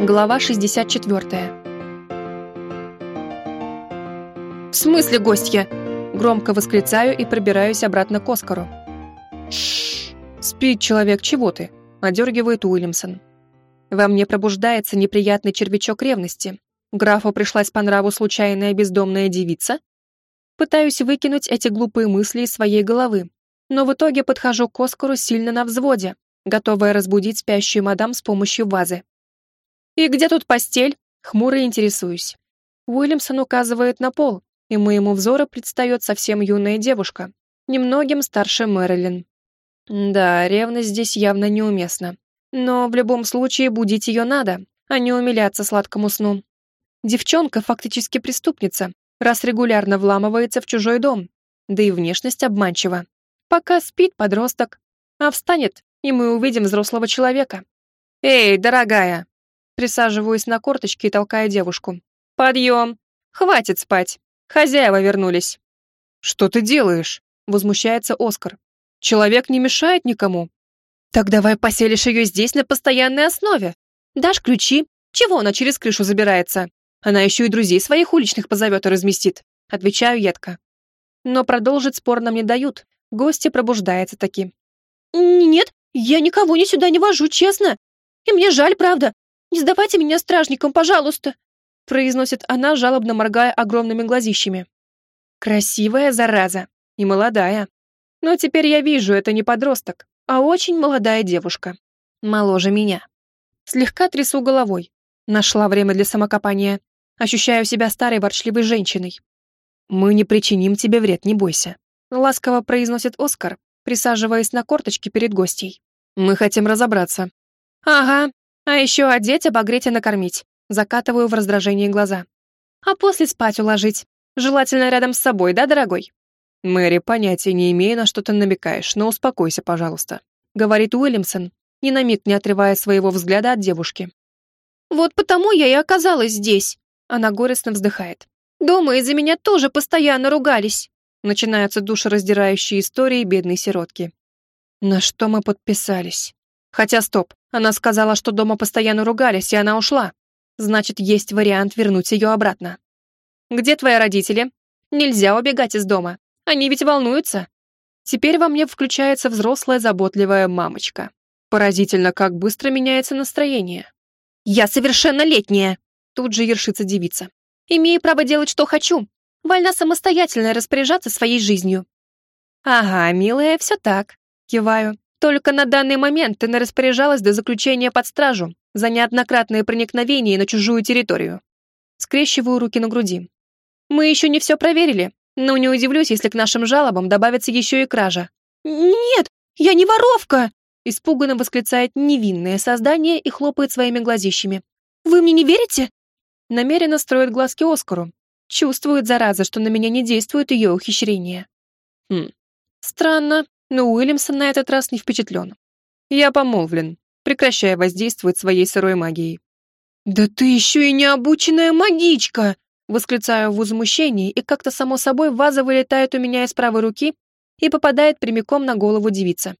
Глава 64. «В смысле гостья?» Громко восклицаю и пробираюсь обратно к Оскару. «Шшш! Спит человек, чего ты?» Одергивает Уильямсон. Во мне пробуждается неприятный червячок ревности. Графу пришлась по нраву случайная бездомная девица? Пытаюсь выкинуть эти глупые мысли из своей головы, но в итоге подхожу к Оскару сильно на взводе, готовая разбудить спящую мадам с помощью вазы. «И где тут постель?» Хмуро интересуюсь. Уильямсон указывает на пол, и моему взору предстает совсем юная девушка, немногим старше Мэрилин. Да, ревность здесь явно неуместна. Но в любом случае будить ее надо, а не умиляться сладкому сну. Девчонка фактически преступница, раз регулярно вламывается в чужой дом, да и внешность обманчива. Пока спит подросток, а встанет, и мы увидим взрослого человека. «Эй, дорогая, Присаживаюсь на корточки и толкаю девушку. «Подъем! Хватит спать! Хозяева вернулись!» «Что ты делаешь?» — возмущается Оскар. «Человек не мешает никому». «Так давай поселишь ее здесь на постоянной основе. Дашь ключи. Чего она через крышу забирается? Она еще и друзей своих уличных позовет и разместит». Отвечаю едко. Но продолжить спор нам не дают. Гости пробуждается таки. «Нет, я никого не сюда не вожу, честно. И мне жаль, правда. «Не сдавайте меня стражникам, пожалуйста!» произносит она, жалобно моргая огромными глазищами. Красивая зараза и молодая. Но теперь я вижу, это не подросток, а очень молодая девушка. Моложе меня. Слегка трясу головой. Нашла время для самокопания. Ощущаю себя старой ворчливой женщиной. «Мы не причиним тебе вред, не бойся», — ласково произносит Оскар, присаживаясь на корточки перед гостей. «Мы хотим разобраться». «Ага, а еще одеть, обогреть и накормить. Закатываю в раздражении глаза. А после спать уложить. Желательно рядом с собой, да, дорогой? Мэри, понятия не имея, на что ты намекаешь, но успокойся, пожалуйста. Говорит Уильямсон, ни на миг не отрывая своего взгляда от девушки. Вот потому я и оказалась здесь. Она горестно вздыхает. Дома из-за меня тоже постоянно ругались. Начинаются душераздирающие истории бедной сиротки. На что мы подписались? Хотя стоп, она сказала, что дома постоянно ругались, и она ушла. Значит, есть вариант вернуть ее обратно. «Где твои родители?» «Нельзя убегать из дома. Они ведь волнуются». Теперь во мне включается взрослая заботливая мамочка. Поразительно, как быстро меняется настроение. «Я совершеннолетняя!» Тут же ершится девица. «Имею право делать, что хочу. Вольна самостоятельно распоряжаться своей жизнью». «Ага, милая, все так», — киваю. Только на данный момент ты не распоряжалась до заключения под стражу за неоднократное проникновение на чужую территорию. Скрещиваю руки на груди. Мы еще не все проверили, но не удивлюсь, если к нашим жалобам добавится еще и кража. «Нет, я не воровка!» Испуганно восклицает невинное создание и хлопает своими глазищами. «Вы мне не верите?» Намеренно строит глазки Оскару. Чувствует, зараза, что на меня не действует ее ухищрение. Хм, странно, но Уильямсон на этот раз не впечатлен. Я помолвлен, прекращая воздействовать своей сырой магией. «Да ты еще и необученная магичка!» Восклицаю в возмущении, и как-то само собой ваза вылетает у меня из правой руки и попадает прямиком на голову девицы.